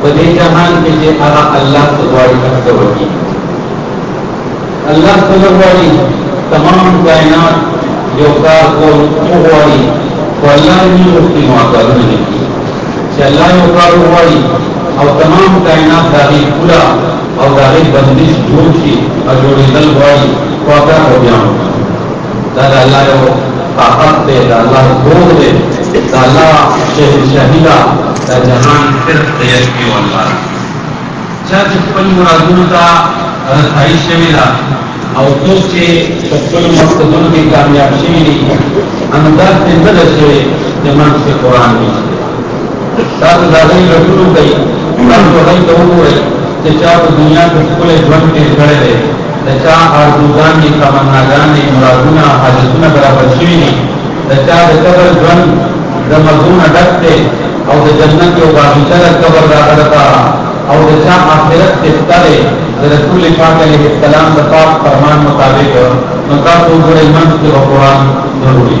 په دې جهان کې چې هغه الله ته غواړي څه وکړي الله ته غواړي تمام کائنات یو کار کول غواړي خو الله یې وکړي نو هغه نه چې الله یو کار غواړي او تمام کائنات دغه پورا او دغه بندش جوړ شي او جوړېدل غواړي خو هغه بیا دا د الله یو طاقت دی دا الله کور دی دا الله شهنشاهي ده دا جهان صرف د یو الله چا چې خپل مرادونو ته رسایي شوې ده او څوک چې په خپلو مقصدونو کې کامیاب شوي دي نو درس یې نه ده شوی چې منځ کې قرآن وي تاسو د هغوی لټونو کوئ تاسو هغوی ته وګورئ چې چا په دنیا کې ښکلی ژوند تېر کړی دی، د چا آرزوګانې، تمناګانې، مرادونه، حاجتونه برابر شوي دي، د چا د قبر ژوند د مزو نه ډک دی او د جنت یو باغیچه ده قبر د هغه لپاره او د چا آخرت خښته دی، د رسول پاک علیه السلام د پاک فرمان مطابق، نو تاسو وګورئ منځ کې به قرآن ضروري.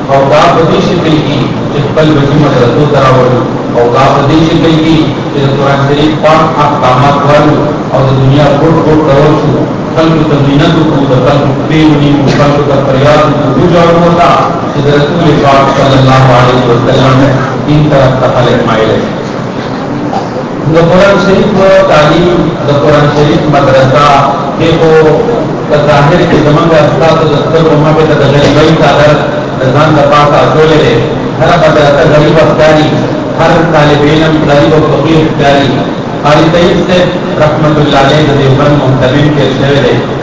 او دا په دې شکل کې چې خپل بچي مدرسو ته راوړو او دا په دې شکل کې چې د قرآن شریف پاک احکامات والو او د دنیا ګوټ ګوټ ته ورشو خلکو ته مینت وکړو د خلکو پرې ونیو خلکو ته فریاد وکړو وژاړو ورته چې د رسول پاک صلی الله علیه وسلم دین طرف ته خلک مایل شي د قرآن شریف تعلیم د قرآن شریف مدرسه کې په ظاهر کې زمونږ استادو د ستر عمر په د غریبۍ تعالی د ځان د پاسه اچولې ده هر مدرسه غریب افکاری هر طالب علم غریب او فقیر افکاری قاری طیب سے رحمت الله علیه د دیوبند منتمین کې شوی دی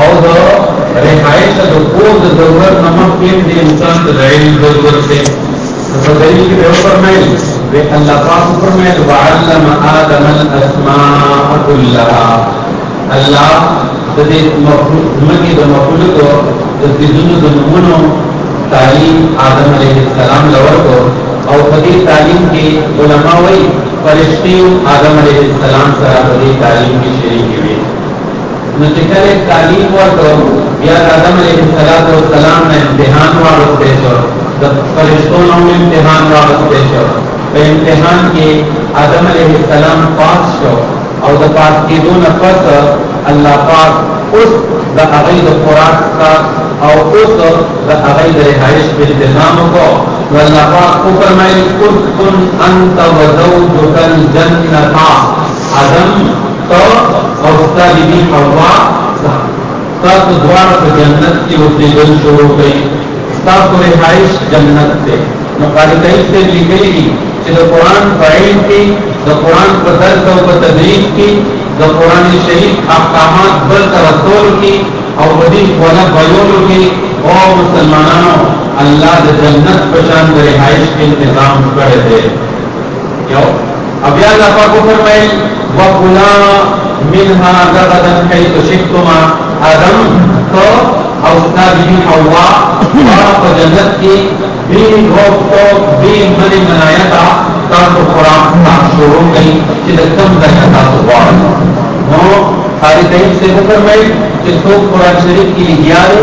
او د رهایش د کور د ضرورت نه مخکې هم دې انسان ته د علم ضرورت دی په دلیل کې به وفرمایل وی الله پاک فرمایل وعلم آدم الاسماء كلها الله د دې مخلوقي د مخلوقو د دینونو د نمونو تعلیم آدم علیه السلام لورکو او په دې تعلیم کې علما وایي فرشتي آدم علیه السلام سره په دې تعلیم کې شریک وي نو چې کله تعلیم ورته بیا د آدم علیه السلام او سلام نه امتحان واغسته شو د فرشتو نه امتحان واغسته شو په امتحان کې آدم علیه السلام پاس شو او د پاس کېدو نه پس الله پاک اوس د هغه د خوراک څخه او اوس د هغه د رهایش په انتظام کو نو الله پاک کو فرمایي کن انت وزوجک الجنه آدم ته او ستا بیبي حوا ته ستاسو دواړه په جنت کې اوسېدل شروع کړئ ستاسو رهایش جنت دی نو قاري طیب صاحب لیکلي دي چې د قرآن په علم کې د قرآن په درس او په تدریس کې د قرآن شریف احکامات بل ته رسول کې او په دې خونه بیولو کې او مسلمانانو الله د جنت په شان د رهایش انتظام کړی دی یو او بیا الله پاک فرمایي وکلا منها رغدا حيث شئتما ادم تو او استاد بي حوا په جنت کې بي روح تو بي من منایا تا تاسو قران تاسو شروع کړئ چې د کوم ځای تاسو غواړئ نو قاری طيب سے فرمایي چې څوک قران شریف کې لګیا دی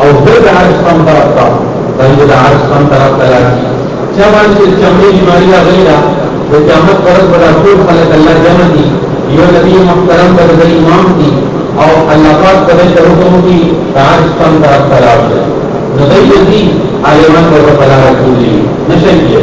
او بیا د عرش پم طرف ته باندې د عرش پم طرف ته راځي چې باندې چې چمړي بیماری راغلی ده د قیامت پر ورځ به ټول خلک الله جمع دي یو نبی محترم به د امام دي او الله پاک په دې حکم کوي د عرش پم طرف ته راځي نو دوی دې عالمان ورته پلار کوي نشي کېږي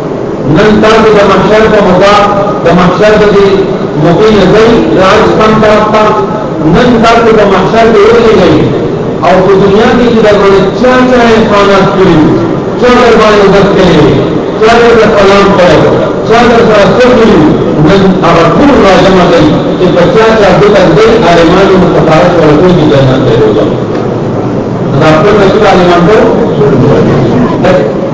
نن تاسو د محشر په موقع د محشر د دې موقع نه ځئ راجستان طرف ته نن تاسو د محشر د ورځې ځئ او په دنیا کې چې در باندې چا چا احسانات کړي چا در باندې عزت کړی چا در ته سلام کړی چا در سره څه کړي نن هغه ټول راجمع کوي چې په چا چا ګوته ځئ عالمانو مو سفارت ورکوي چې جنت دی روزه دا خپل رسول عالمان ته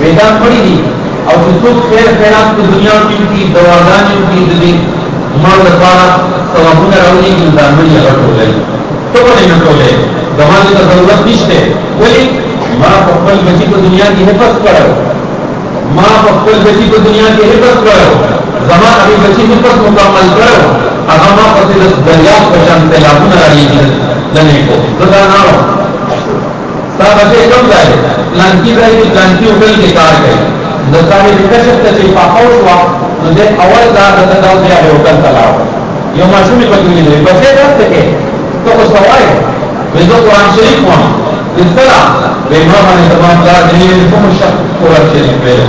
پیدا کړی دی او چې څوک خیر خیرات په دنیا کې وکړي دواګانې وکړي د دې مړو لپاره ثوابونه راوړي نو دا مړي هغه ټولوي ته ولې نه ټولوې زما دې ته ضرورت نشته ولې ما په خپل بچي په دنیا کې حفظ کړو ما په خپل بچي په دنیا کې حفظ کړو زما هغه بچي حفظ مکمل کړو هغه ما په دې دریا په شان تلاونه راځي نه نه کو دا نه دا بچې کوم ځای پلانکی ځای کې پلانکی هوټل کې کار کوي د صاحب کشف ته چې پاخو شو نو د اول دا د تداو بیا د هوټل ته لاړ یو ماشوم په کې ویل بچې درته کې ته اوس وای وې زه قرآن شریف وم دستلا وې ما باندې تمام دا دې کوم شک قرآن شریف ویل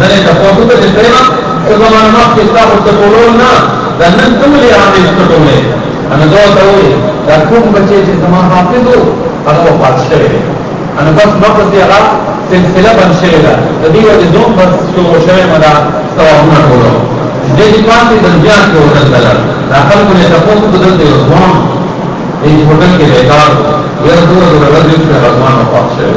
ځنې تپوس وکړه چې سیمه څه زمانه مخکې ستا خو څه کولو نه دا نن ته ولې عامې څه کولې انا دا ورته وویل دا کوم بچی چې زما حافظ و هغه وفات شوی دی انا بس ما پسې هغه سلسله بند شوې ده د دې وجې زه هم بس شروع شوی یم دا ثوابونه ټولو دې چې پاتې د بیا کې وکړل دلته دا خلکو نه تپوس وکړه دلته یو ځوان دې هوټل کې بیکار یو دوه ورځې چې رضوان وفات شوی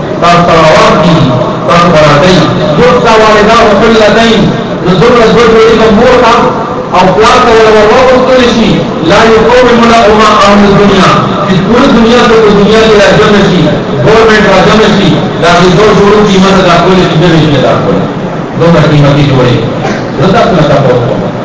تاسو ته روان دي تاسو به راځئ یوکتا والداه قلتین نو دومره دوه جوړې به مور ته او پلار ته ور وغوښتل شي لا یقوم لهما امر دنیا چې ټول دنیا ته په دنیا کې راجم شي ګورنمنټ راجم شي دا د دوه جوړو قیمت دا کولې چې دوی نه دا کولې دومره قیمتي جوړې زه تاسو نه تاسو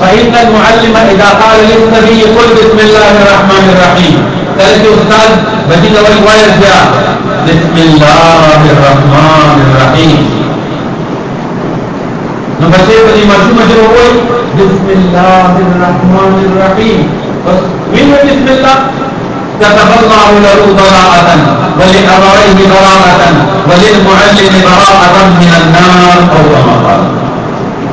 فإن المعلم إذا قال للنبي قل بسم الله الرحمن الرحيم قالت أستاذ بدي لو يوايا بسم الله الرحمن الرحيم نو بچې په دې ماشوم اجر وای بسم الله الرحمن الرحيم بس ویل بسم الله كتب الله له براءة ولأبويه براءة وللمعلم براءة من النار أو كما قال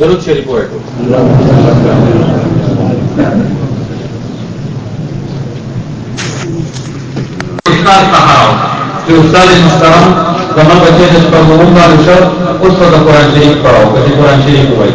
درود شریف وایو استاد صاحب چې استاد محترم زما بچی د خپل مور باندې شو اوس په قرآن شریف پڑھاو کله قرآن شریف وایي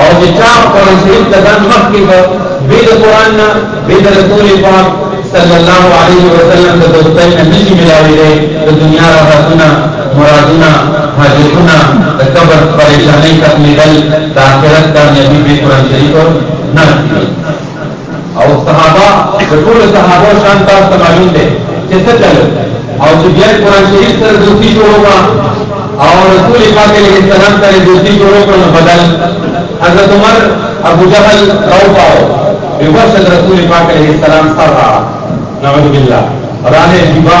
او چې چا قرآن شریف ته ځان مخکې کړ بې د قرآن نه بې د رسول پاک صلی الله علیه وسلم د دوستۍ نه نشي ملاوېدی د دنیا راحتونه مرادونه حاجتونه د قبر پریشانۍ ختمېدل د آخرت کامیابي بې قرآن شریف نه او صحابه د ټول صحابه شان تاسو ته معلوم دی چې څه چل او چې بیا قرآن شریف سره دوستي شروع کړه او رسول پاک علیه السلام سره دوستي شروع کړه بدل حضرت عمر ابو جهل راو پاو بورشد رسول پاک علیه السلام سره نعوذ بالله رانه دیبا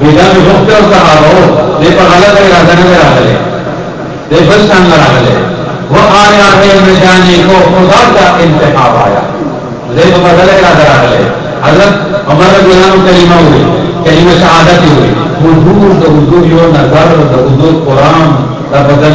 بیدان وخت او صحابه او دې په غلط اراده نه راغلي دې بل څنګه راغلي و آیا دې مجانی کو خدا کا انتخاب آیا دې په بدل اراده راغلي حضرت عمر رضی الله عنه کلمه وې کلمه شهادت وې حضور د حضور یو نظر د حضور قران د بدل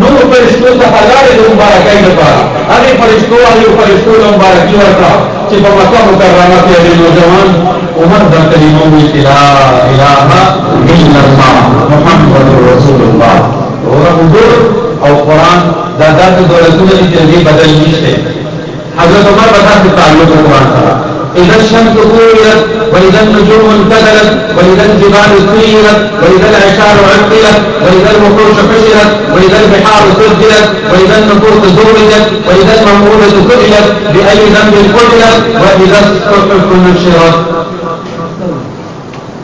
نورو فرشتو څخه لاړې د مبارکۍ لپاره، هغې فرشتو هغو فرشتو ته مبارکي ورکړه چې په مکه مکرمه کې هغې نوجوان عمر دا کلمه وویل چې لا اله الا الله محمد رسول الله وروره حضور او قرآن دا داسې دولتونه دي چې هغې بدل نشته. حضرت عمر په تاسو تعلق قران سره إذا الشمس طولت وإذا النجوم انتبلت وإذا الجبال سيرت وإذا العشار عقلت وإذا الوحوش حشرت وإذا البحار سجلت وإذا النفوس زوجت وإذا الموءودة سئلت بأي ذنب قتلت وإذا الصحف نشرت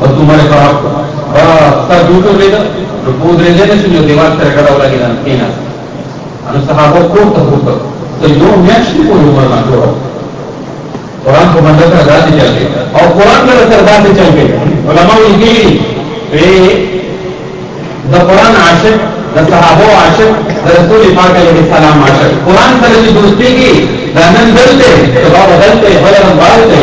او تو مړ کړه با ستا جوټو لید نو په درې ځای نشو یو دیوال سره کړه ولا کې نه کینا ان صحابه کو ته وکړه ته یو میاشت په عمر نه جوړ قرآن په منځ سره داسې چل کې او قرآن سره سره داسې چل کې علما یې کېږي د قرآن عاشق د صحابه عاشق د رسول پاک علیه السلام عاشق قرآن سره دوستي کې دا نن دلته سبا بدلته بل رنګ بدلته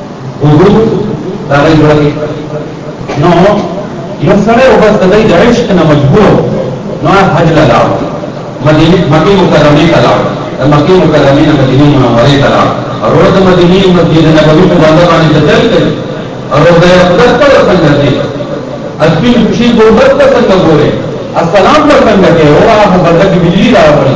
وګورو دا غي ورته نو یو سره او بس دای د عشق نه مجبور نو حج لا لاړ مدینه مکه مکرمه ته لاړ د مکه مکرمه نه مدینه منوره ته لاړ او د مدینه مسجد نبوي په باندې باندې تل کړ او د خدای پر څنګه دي اسپین خوشي ګوربت څنګه ګوره السلام پر څنګه کې او هغه بدل کې بجلی راوړي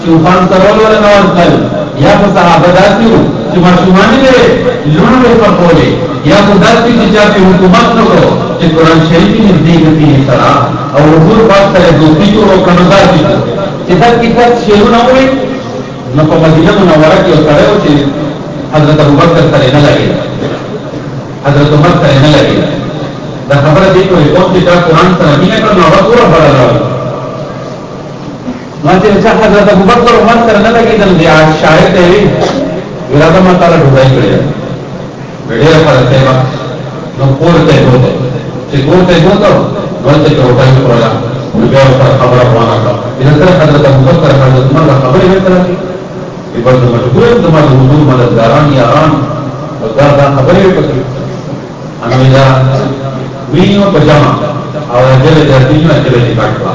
چې خوند کول ولا نه ورتل یا خو صحابه داسې وو چې ماشومان یې لوڼو یې پکولې یا خو داسې چې چا پرې حکومت نه کړو چې قرآن شریف یې نږدې ګټي سره او حضور پاک سره دوستي جوړ او کړو داسې چې دا کتاب شعرونه وایي نو په مدینه منوره کې یو سړی و چې حضرت ابوبکر سره نه لګي حضرت عمر سره نه لګي دا خبره دې کوي کوم چې دا قرآن سره مینه کړو نو هغه پوره بلل ماته چې حضرت ابو بکر عمر سره نه لګیدل دی آج شاعر ته وی وراده ما تعالی ډوډۍ کړې ویډیو پر سیوا نو کور ته دوته چې کور ته دوته نو ته ډوډۍ خوړه نو بیا پر خبره وانه کا ان سره حضرت ابو بکر حضرت عمر خبرې وکړه چې بس مجبور د ما د حضور مددګاران یاران او دا دا خبرې وکړي انا ویلا وینو پجامه او جلې د دینه جلې کاټوا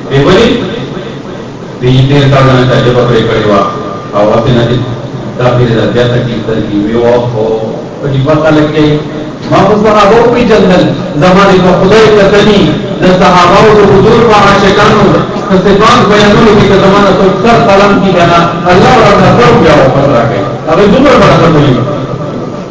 دی ولی دی تیر کال نه چا جبه پرې کړې وه او هسې نه چې دا پېرې دا بیا تکلیف درکړي وي او خو په دې پته لګي ما خو صحابه وپېژندل زما دې په خدای کتني د صحابو د حضور په عاشقانو په صفات بیانولو کې که زما نه څوک سر قلم کي که نه الله راته سر بیا وفر راکړي هغه دومره برکت وي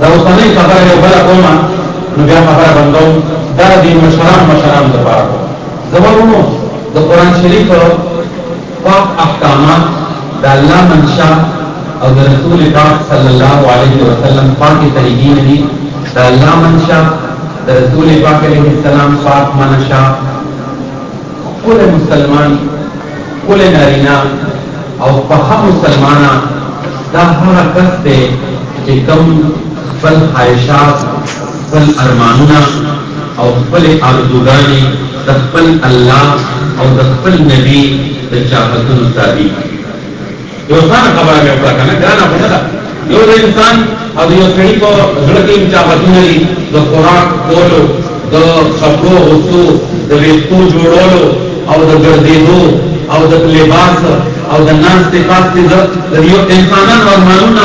د اوسنۍ خبره یو بله کوم نو بیا خبره بندوم دا د مشرانو مشرانو لپاره کوم زما ورونو د قرآن شریف پاک احکامات د الله منشا او د رسول پاک صلی الله علیه وسلم پاکې طریقې نه دي د الله منشا د رسول پاک علیه السلام پاک منشا ټول مسلمان ښکلی نارینه او پخه مسلمانه دا هغه کس دی چې کوم خپل خواهشات، خپل ارمانونه او خپلې آرزوګانې د خپل الله او د خپل نبي د چاهتونو تابع کړي. دوستانه خبره مې وکړه کنه ګرانه خو نه ده یو د انسان او د یو سړي په زړه کې چې عادتونه دي د خوراک کولو د کپړو غوښتو د ویښتو جوړولو او د ګرځېدو او د لباس او د ناستې پاستې د یو انسانانو ارمانونه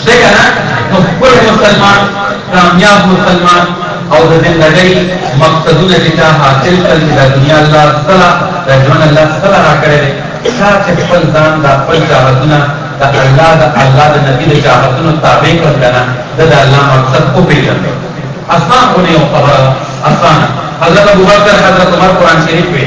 شته کنه نو خپل مسلمان کامیاب مسلمان او د زندګۍ مقصدونه چې تا حاصل کړل چې د دنیا الله سره د ژوند الله سره راکړی دی تا چې خپل ځان د خپل چاهتونه د الله د الله د نبي د چاهتونو تابع کړ که نه د د الله مقصد وپېژنې اسان خو نه یو خبره اسانه حضرت ابوبکر حضرت عمر قرآن شریف وی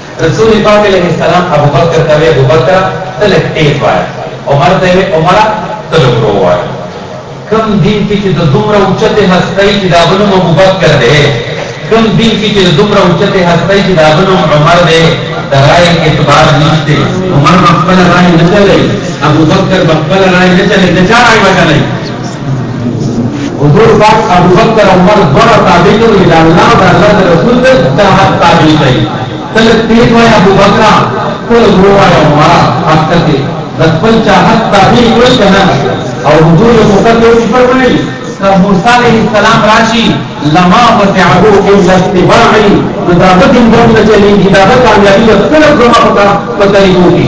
رسول پاک عليه السلام ابوبکر ته وې، ابوبکره! ته لږ تېز وايه. عمر ته وې، عمره! ته لږ ورو وايه. کوم دين کې چې د دومره اوچتې هستۍ چې د هغه نوم ابوبکر دی، کوم دين کې چې د دومره اوچتې هستۍ چې د هغه نوم عمر دی، د رايې اعتبار نشته. عمر به خپله رايه نه چلوي، ابوبکر به خپله رايه نه چلوي، د چا رايه به چلوي؟ حضور پاک ابو بکر عمر دواړه تابع کړو دا الله او الله د رسول ته اتحاد تابع دی تل تیز وای ابو بکر خپل ورو وای عمر حق ته د خپل چاهت تابع کړو کنه او حضور یې مقدر شي فرمایي که موسی علیه السلام راشي لما وسعه الا اتباعي نو دا به دین ګرم نه چلېږي دا به کامیابي د خپل ګرمه په طریقو کې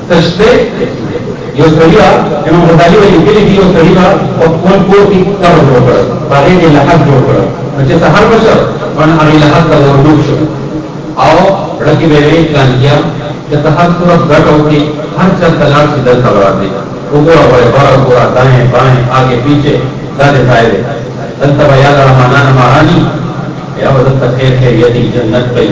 تشته یو سړی امام غزالی ویلي کلی دی یو سړی با په خپل کور کې قبر جوړ کړ هغه یې لحد جوړ کړ چې سحر بشر باندې هغه لحد ته ورډوب شو او ړکی به یې پلان کیا چې سحر سره ګټ او کې هر څه تلاش دې دل خبر دی وګوره وای بار وګوره دانه باندې آگے پیچھے دا دې ځای دی دلته بیا د رحمانان مارانی یا ودلته خیر خیریتی جنت کوي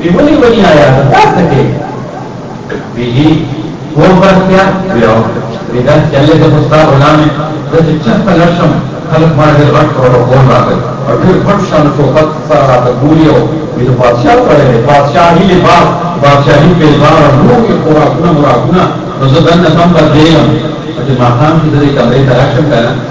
وی ولی ولی آیا تاسو ته کې وی جی و ورتیا ویو وی دا چلے ته مستا غلام د چې چا په لښم خلک ما دې غټ کړو او غول راغی او ډېر غټ شان څو خط سره راته ګوري او وی د بادشاہ پړې بادشاہي لباس بادشاہي په ځان نو کې خوراکونه مراکونه نو زه دنه سم بدلېم چې ما خام چې دې کمرې ته راشم کنه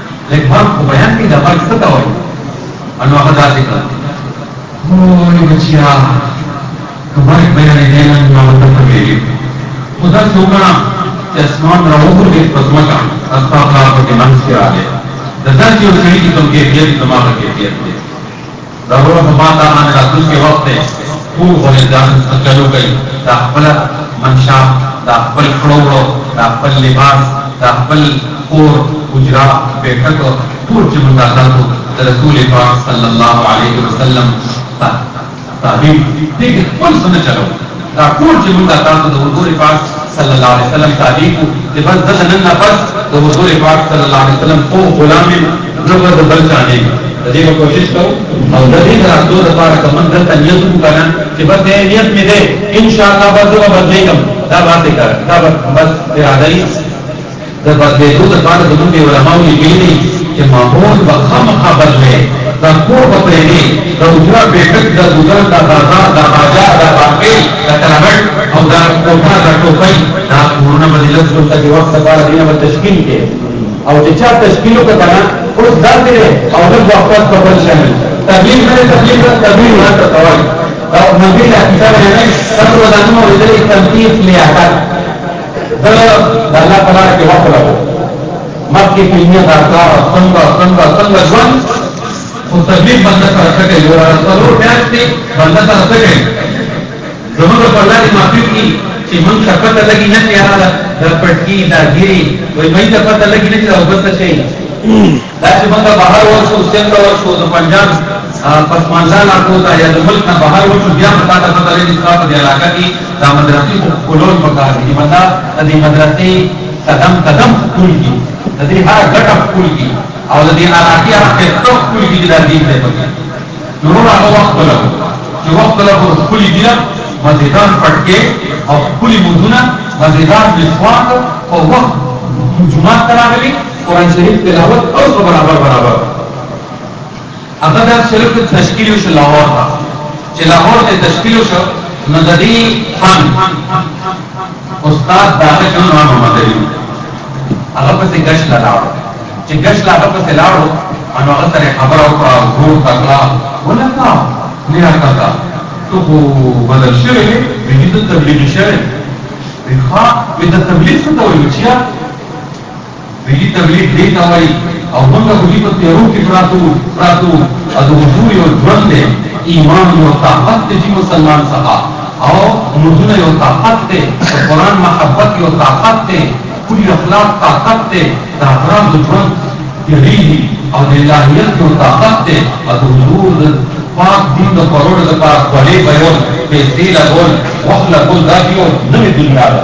لږ فرق خو بیان کړي دا فرق څه ته وایي نو هغه داسې کړه وایي بچیا که فرق بیان یې دی نن ما ورته پوهېږي خو داسې وکړه چې اسمان را وغورځېد په ځمکه ستا پلار پکې منځ کې راغی د داسې یو سړي چې کوم کیفیت زما په کیفیت دی ضرور خو ما تا باندې راتلونکې وخت دی ټول غوریزان ته چلو کوي دا خپل منشا دا خپل کړو وړو دا خپل لباس دا خپل کور اجرا بیٹک ټول چې موږ تاسو د رسول پاک صلی الله علیه وسلم تعبیر دې خپل سره چلو دا ټول چې موږ تاسو د حضور پاک صلی الله علیه وسلم تابع کو چې بس دغه نن نه پس د حضور پاک صلی الله علیه وسلم خو غلام یم زه به د بل چا نه یم د دې به کوشش کوو او د دې د راتلو لپاره که موږ دلته نیت وکړو که نه چې بس دی نیت مې دی انشاءالله به زه به بدلېږم دا باسې کار دا بس اراده یې د بدلېدو لپاره زموږ علماوو لیکلي دي چې ماحول به خامخا بدلې، دا کور به پرېږدې، د اجورا پېټک، د ګودر، د بازار، د باجا، د بانکۍ، د کلغټ او د کوټه د ټوپۍ دا کورونه به دې لس ګونته کې وخت لپاره دینه به تشکیل کړې او چې چا تشکیل وکړ که نه اوس داسې دی او لږ وخت پس به بل شی وي. تبلیغ نه دی، تبلیغ تبلیغ ځان ته ته وایي. د منفي له کتابه نه ستاسو ودانونه اورېدلې تنقیق لیاقت زه د الله په لاره کې وخت لګوم مخکې کلمې دا کار څنګه څنګه څنګه ژوند خو طبیب بنده سره څه کوي ګوره څلور میاشت کې بنده سره څه کوي زموږ په الله دې معافي کړي چې موږ ته پته لګي نه چې یاره دا پټکي دا ګیري وایي موږ ته پته لګي نه چې دا اوبه څه شي دا چې موږ بهر ورشو سیند ته ورشو د پنجاب پسمانځان راپورته یا د ملک نه بهر ورشو بیا به تاته پته لګي ستا په دې علاقه کې دا مدرسې خو ښکلول پکار دي چې بنده د دې مدرسې قدم قدم ښکول کړي د دې هره ګټه ښکول کړي او د دې علاقې هره خېسته ښکول کړي چې دا دین دی پکې نو نور هغه وخت کله چې وخت کله خو ښکلي دي مزیدار پټکې او ښکلي مونځونه مزیدار مسواک په وخت جمعه ته راغلي قرآن شریف تلاوت او په برابر برابر هغه دا صرف تشکیل شو لاهور ته چې لاهور ته تشکیل شو نو د دې فن استاد داغه شو نو مدري هغه په ګش لاړ چې ګش لا هغه په لاړ او هغه سره خبر او کړه ګور تکلا ولکا نه راکتا تو بدل شوی دی د تبلیغ شوی دی ښا د تبلیغ څه ډول چې ملي تولید دې ته وایي او موږ خو دې په تیارو کې پراته وو پراته وو او د حضور یو ژوند دی ایمان یو طاقت دی چې مسلمان څخه او لمونځونه یو طاقت دی د قرآن محبت یو طاقت دی ښکلي اخلاق طاقت دی د افراد د ژوند تیریږي او د الهیت یو طاقت دی او د حضور د پاک دین د خپرولو لپاره خولې بیول پیسې لګول وخت لګول دا یو نوې دنیا ده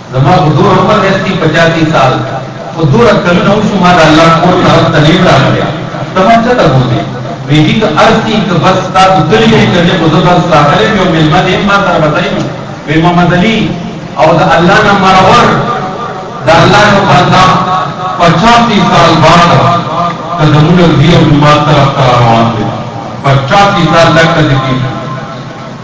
زما خو دور عمر نستی پچاسی سال خو دور کلونه وشو ما د الله کور طرف ته نیم راغلی ته ما څه ته بوزي ویږي که ارسي که بس تا د کلی نه کړې خو زه بس راغلی یو مېلمه دې ما سره بدای نو وی محمد علي او د الله نه مرور د الله نه بندا پچاسی سال بعد قدمونه دی او ما طرف ته روان دي پچاسی سال لکه دې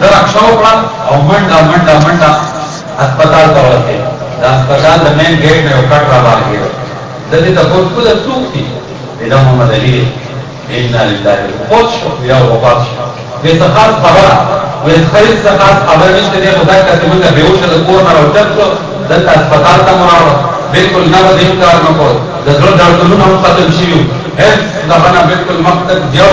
ده رکشه وکړه او منډه منډه منډه اسپتال ته ورسېد. د اسپتال د مین ګېټ نه یو کټ رابار کېده. زه دې تپوس کو دا څوک دي؟ وي دا محمد علي دی. انا لله پوت شو یا وفات شو وې څه خاص خبره وې خیر څه خاص خبره نشته دې خدا کا ته موږ به وشه د کور نه راوچت شو د هسپتال ته مراو بالکل نه به کار نه کو د زړه ډاکټرونو هم ختم شي هیڅ دا نه بالکل مقصد دیو